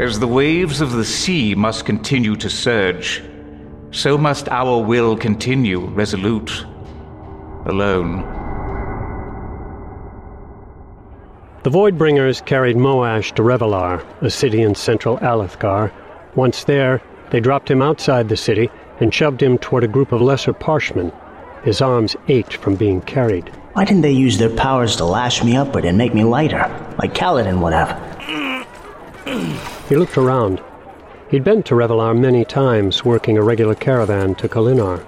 As the waves of the sea must continue to surge, so must our will continue resolute, alone. The Voidbringers carried Moash to Revolar, a city in central Alethkar. Once there, they dropped him outside the city and shoved him toward a group of lesser parchmen. His arms ached from being carried. Why didn't they use their powers to lash me upward and make me lighter, like Kaladin would have? He looked around. He'd been to Revolar many times, working a regular caravan to Kholinar.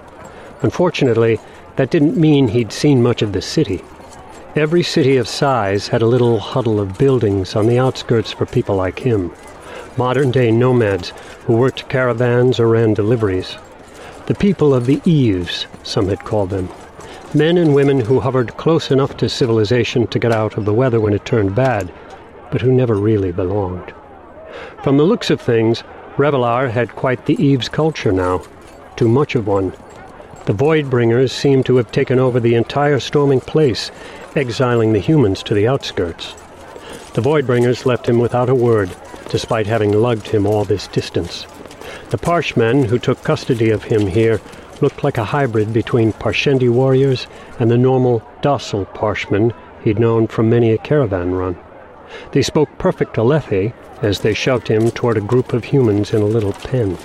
Unfortunately, that didn't mean he'd seen much of the city. Every city of size had a little huddle of buildings on the outskirts for people like him. Modern day nomads who worked caravans or ran deliveries. The people of the eaves, some had called them. Men and women who hovered close enough to civilization to get out of the weather when it turned bad, but who never really belonged. From the looks of things, Revolar had quite the eaves culture now. Too much of one. The Voidbringers seemed to have taken over the entire storming place, exiling the humans to the outskirts. The Voidbringers left him without a word, despite having lugged him all this distance. The Parshmen who took custody of him here looked like a hybrid between Parshendi warriors and the normal, docile Parshmen he'd known from many a caravan run. They spoke perfect Alethi as they shoved him toward a group of humans in a little pen.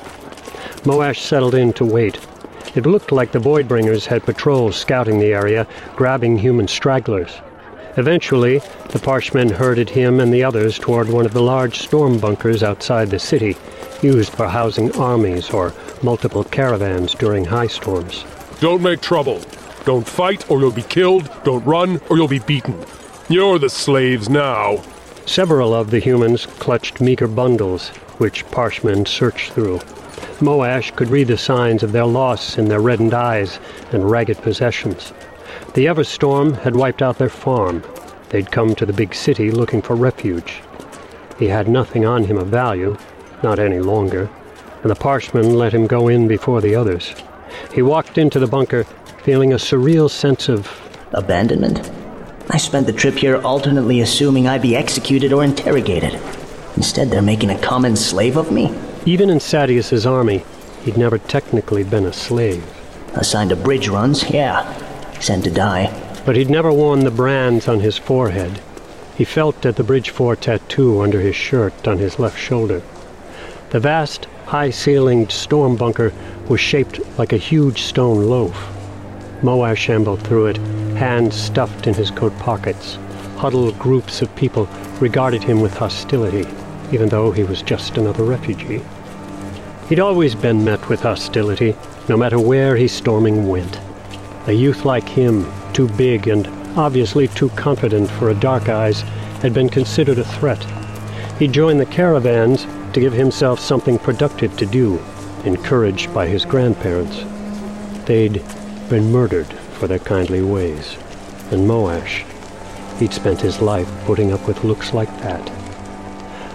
Moash settled in to wait. It looked like the Voidbringers had patrols scouting the area, grabbing human stragglers. Eventually, the Parshmen herded him and the others toward one of the large storm bunkers outside the city, used for housing armies or multiple caravans during high storms. Don't make trouble. Don't fight or you'll be killed. Don't run or you'll be beaten. You're the slaves now. Several of the humans clutched meager bundles, which Parshmen searched through. Moash could read the signs of their loss in their reddened eyes and ragged possessions. The Everstorm had wiped out their farm. They'd come to the big city looking for refuge. He had nothing on him of value, not any longer, and the Parshmen let him go in before the others. He walked into the bunker, feeling a surreal sense of abandonment. I spent the trip here alternately assuming I'd be executed or interrogated. Instead, they're making a common slave of me. Even in Sadeas's army, he'd never technically been a slave. Assigned to bridge runs, yeah. Sent to die. But he'd never worn the brands on his forehead. He felt at the Bridge 4 tattoo under his shirt on his left shoulder. The vast, high-ceilinged storm bunker was shaped like a huge stone loaf. Moash shambled through it, hands stuffed in his coat pockets. Huddled groups of people regarded him with hostility, even though he was just another refugee. He'd always been met with hostility, no matter where his storming went. A youth like him, too big and obviously too confident for a dark eyes, had been considered a threat. He joined the caravans to give himself something productive to do, encouraged by his grandparents. They'd been murdered for their kindly ways. And Moash, he'd spent his life putting up with looks like that.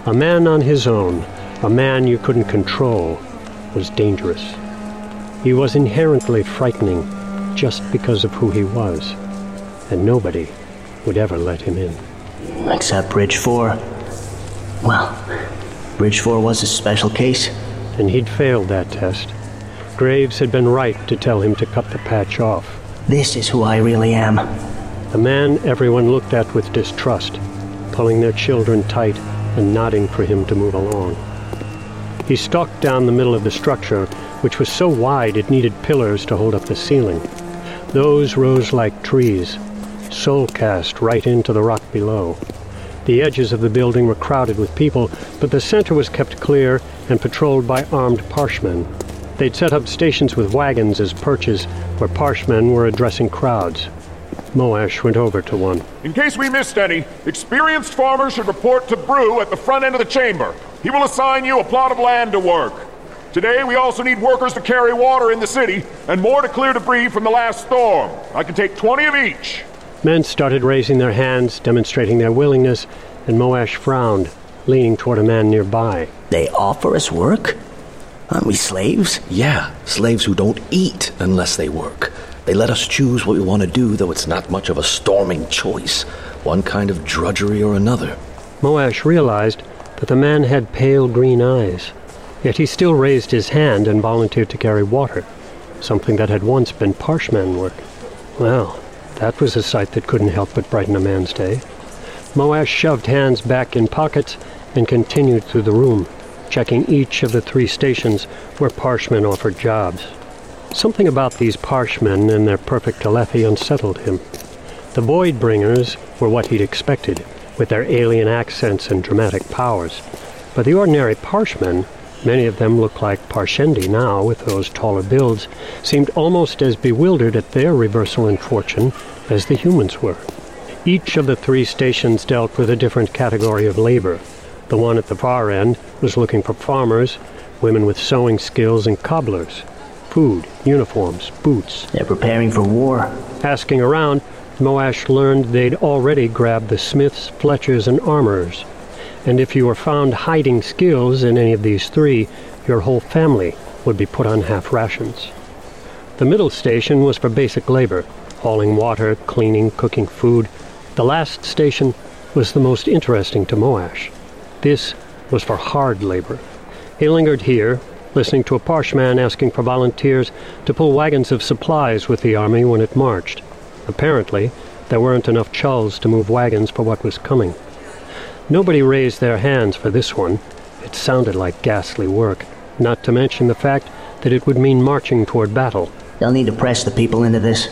A man on his own, a man you couldn't control, was dangerous. He was inherently frightening just because of who he was, and nobody would ever let him in. Except Bridge 4. Well, Bridge 4 was a special case. And he'd failed that test. Graves had been right to tell him to cut the patch off. This is who I really am. The man everyone looked at with distrust, pulling their children tight and nodding for him to move along. He stalked down the middle of the structure, which was so wide it needed pillars to hold up the ceiling. Those rose like trees, soul cast right into the rock below. The edges of the building were crowded with people, but the center was kept clear and patrolled by armed parshmen. They'd set up stations with wagons as perches where parshmen were addressing crowds. Moash went over to one. In case we missed any, experienced farmers should report to Brew at the front end of the chamber. He will assign you a plot of land to work. Today, we also need workers to carry water in the city and more to clear debris from the last storm. I can take 20 of each. Men started raising their hands, demonstrating their willingness, and Moash frowned, leaning toward a man nearby. They offer us work? Aren't we slaves? Yeah, slaves who don't eat unless they work. They let us choose what we want to do, though it's not much of a storming choice. One kind of drudgery or another. Moash realized that the man had pale green eyes. Yet he still raised his hand and volunteered to carry water, something that had once been parshman work. Well, that was a sight that couldn't help but brighten a man's day. Moash shoved hands back in pockets and continued through the room, checking each of the three stations where parshmen offered jobs. Something about these parshmen and their perfect telepathy unsettled him. The Void Bringers were what he'd expected, with their alien accents and dramatic powers. But the ordinary parshmen, many of them looked like Parshendi now with those taller builds, seemed almost as bewildered at their reversal in fortune as the humans were. Each of the three stations dealt with a different category of labor. The one at the far end was looking for farmers, women with sewing skills, and cobblers. Food, uniforms, boots. They're preparing for war. Asking around, Moash learned they'd already grabbed the smiths, fletchers, and armorers. And if you were found hiding skills in any of these three, your whole family would be put on half rations. The middle station was for basic labor, hauling water, cleaning, cooking food. The last station was the most interesting to Moash. This was for hard labor. He lingered here, listening to a parshman asking for volunteers to pull wagons of supplies with the army when it marched. Apparently, there weren't enough chulls to move wagons for what was coming. Nobody raised their hands for this one. It sounded like ghastly work, not to mention the fact that it would mean marching toward battle. They'll need to press the people into this.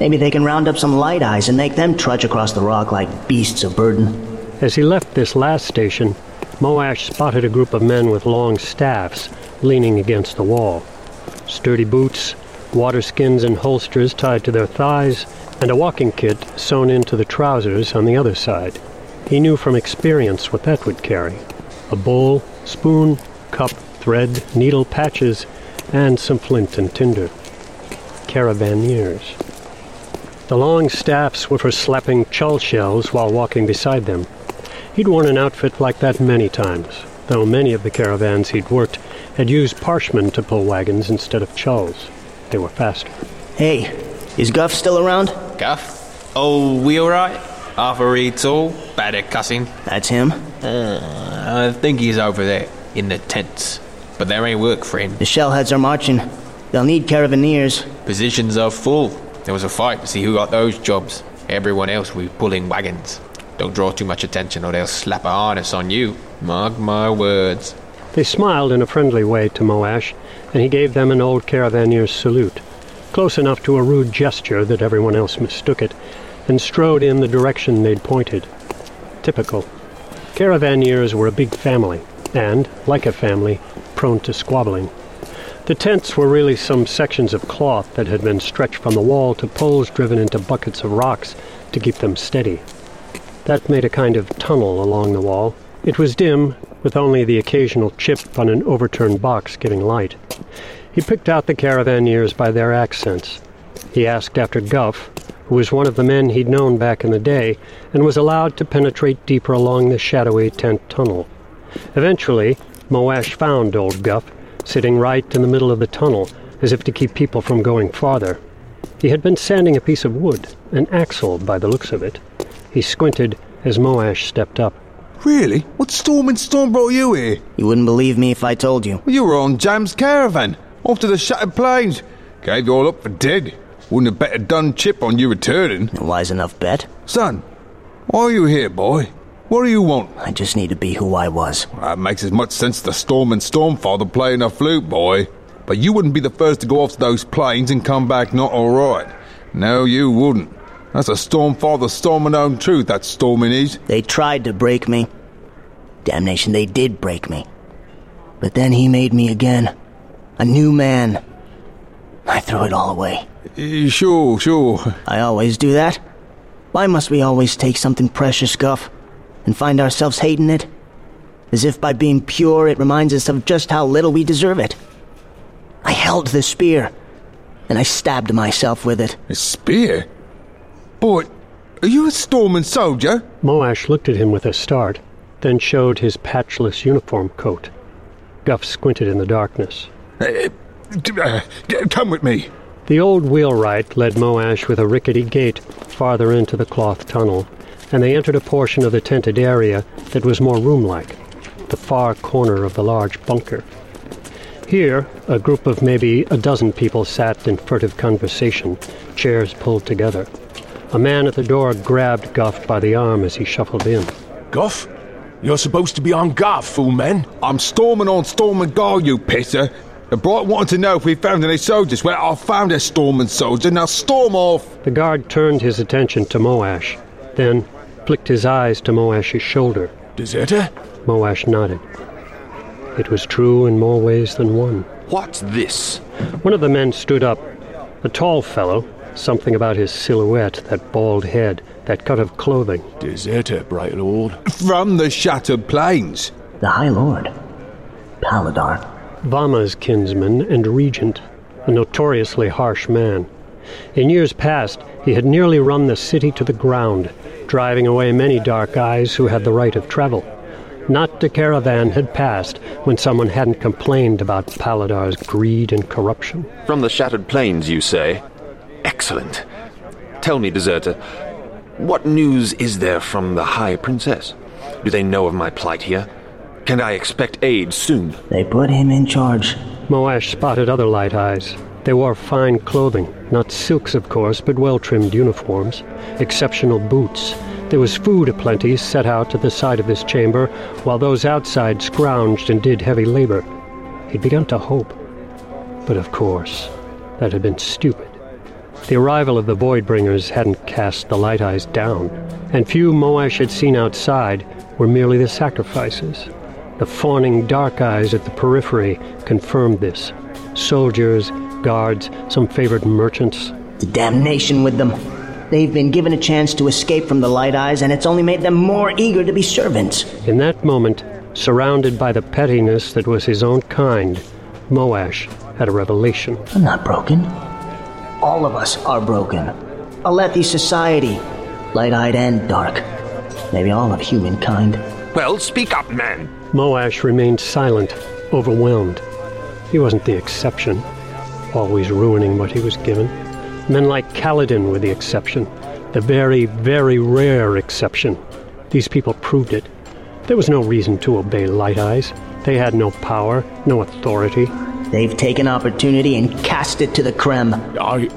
Maybe they can round up some light eyes and make them trudge across the rock like beasts of burden. As he left this last station, Moash spotted a group of men with long staffs leaning against the wall. Sturdy boots, water skins and holsters tied to their thighs, and a walking kit sewn into the trousers on the other side. He knew from experience what that would carry a bowl, spoon, cup, thread, needle patches, and some flint and tinder. Caravaneers. The long staffs were for slapping chull shells while walking beside them. He'd worn an outfit like that many times, though many of the caravans he'd worked had used parshmen to pull wagons instead of chulls. They were faster. Hey, is Guff still around? Guff? Oh, we alright? Arthur Reed's all bad at cussing. That's him. Uh, I think he's over there in the tents, but there ain't work for him. The shellheads are marching. They'll need caravaneers. Positions are full. There was a fight to see who got those jobs. Everyone else was pulling wagons. Don't draw too much attention or they'll slap a harness on you. Mark my words. They smiled in a friendly way to Moash, and he gave them an old caravanier's salute, close enough to a rude gesture that everyone else mistook it, and strode in the direction they'd pointed. Typical. Caravaniers were a big family, and, like a family, prone to squabbling. The tents were really some sections of cloth that had been stretched from the wall to poles driven into buckets of rocks to keep them steady. That made a kind of tunnel along the wall. It was dim, with only the occasional chip on an overturned box giving light. He picked out the caravaniers by their accents. He asked after Guff, who was one of the men he'd known back in the day, and was allowed to penetrate deeper along the shadowy tent tunnel. Eventually, Moash found old Guff, sitting right in the middle of the tunnel, as if to keep people from going farther. He had been sanding a piece of wood, an axle by the looks of it. He squinted as Moash stepped up. Really? What storm and storm brought you here? You wouldn't believe me if I told you. You were on Jam's caravan, off to the Shattered Plains. Gave you all up for dead. Wouldn't have better dun Chip on you returning. A wise enough bet. Son, why are you here, boy? What do you want? I just need to be who I was. That makes as much sense to Storm and Stormfather playing a flute, boy. But you wouldn't be the first to go off to those plains and come back not alright. No, you wouldn't. That's a Stormfather storming own truth, that storming is. They tried to break me. Damnation, they did break me. But then he made me again. A new man. I threw it all away. Sure, sure. I always do that. Why must we always take something precious, Guff, and find ourselves hating it? As if by being pure it reminds us of just how little we deserve it. I held the spear, and I stabbed myself with it. A spear? Boy, are you a storming soldier? Moash looked at him with a start, then showed his patchless uniform coat. Guff squinted in the darkness. D- uh, come with me. The old wheelwright led Moash with a rickety gait farther into the cloth tunnel, and they entered a portion of the tented area that was more room-like. the far corner of the large bunker. Here, a group of maybe a dozen people sat in furtive conversation, chairs pulled together. A man at the door grabbed Guff by the arm as he shuffled in. Guff? You're supposed to be on guard, fool men. I'm storming on Storming Guard, you pisser. The Bright wanted to know if we found any soldiers. Well, I found a storming soldier. Now storm off! The guard turned his attention to Moash, then flicked his eyes to Moash's shoulder. Deserter? Moash nodded. It was true in more ways than one. What's this? One of the men stood up. A tall fellow, something about his silhouette, that bald head, that cut of clothing. Deserter, Bright Lord. From the Shattered Plains. The High Lord. Paladar. Vamah's kinsman and regent, a notoriously harsh man. In years past, he had nearly run the city to the ground, driving away many dark eyes who had the right of travel. Not a caravan had passed when someone hadn't complained about Paladar's greed and corruption. From the Shattered Plains, you say? Excellent. Tell me, deserter, what news is there from the High Princess? Do they know of my plight here? Can I expect aid soon? They put him in charge. Moash spotted other light eyes. They wore fine clothing, not silks, of course, but well trimmed uniforms, exceptional boots. There was food aplenty set out at the side of this chamber, while those outside scrounged and did heavy labor. He'd begun to hope. But of course, that had been stupid. The arrival of the Voidbringers hadn't cast the Light Eyes down, and few Moash had seen outside were merely the sacrifices. The fawning dark eyes at the periphery confirmed this. Soldiers, guards, some favored merchants. The damnation with them. They've been given a chance to escape from the Light Eyes, and it's only made them more eager to be servants. In that moment, surrounded by the pettiness that was his own kind, Moash had a revelation. I'm not broken. All of us are broken. Alethi society, light eyed and dark. Maybe all of humankind. Well, speak up, man. Moash remained silent, overwhelmed. He wasn't the exception, always ruining what he was given. Men like Kaladin were the exception, the very, very rare exception. These people proved it. There was no reason to obey Light Eyes. They had no power, no authority. They've taken opportunity and cast it to the crem. I.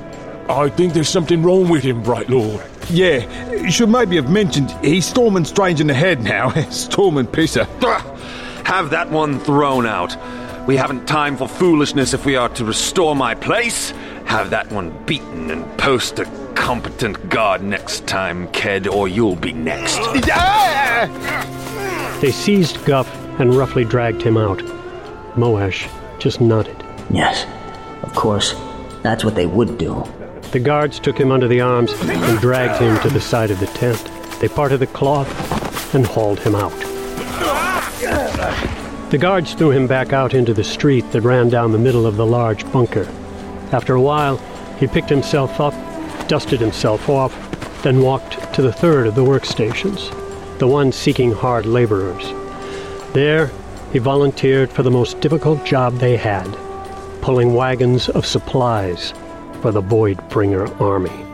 I think there's something wrong with him, Bright Lord. Yeah, you should maybe have mentioned he's storming strange in the head now. storming pisser. Have that one thrown out. We haven't time for foolishness if we are to restore my place. Have that one beaten and post a competent guard next time, Ked, or you'll be next. They seized Guff and roughly dragged him out. Moash just nodded. Yes, of course. That's what they would do. The guards took him under the arms and dragged him to the side of the tent. They parted the cloth and hauled him out. The guards threw him back out into the street that ran down the middle of the large bunker. After a while, he picked himself up, dusted himself off, then walked to the third of the workstations, the one seeking hard laborers. There, he volunteered for the most difficult job they had pulling wagons of supplies for the Voidbringer army.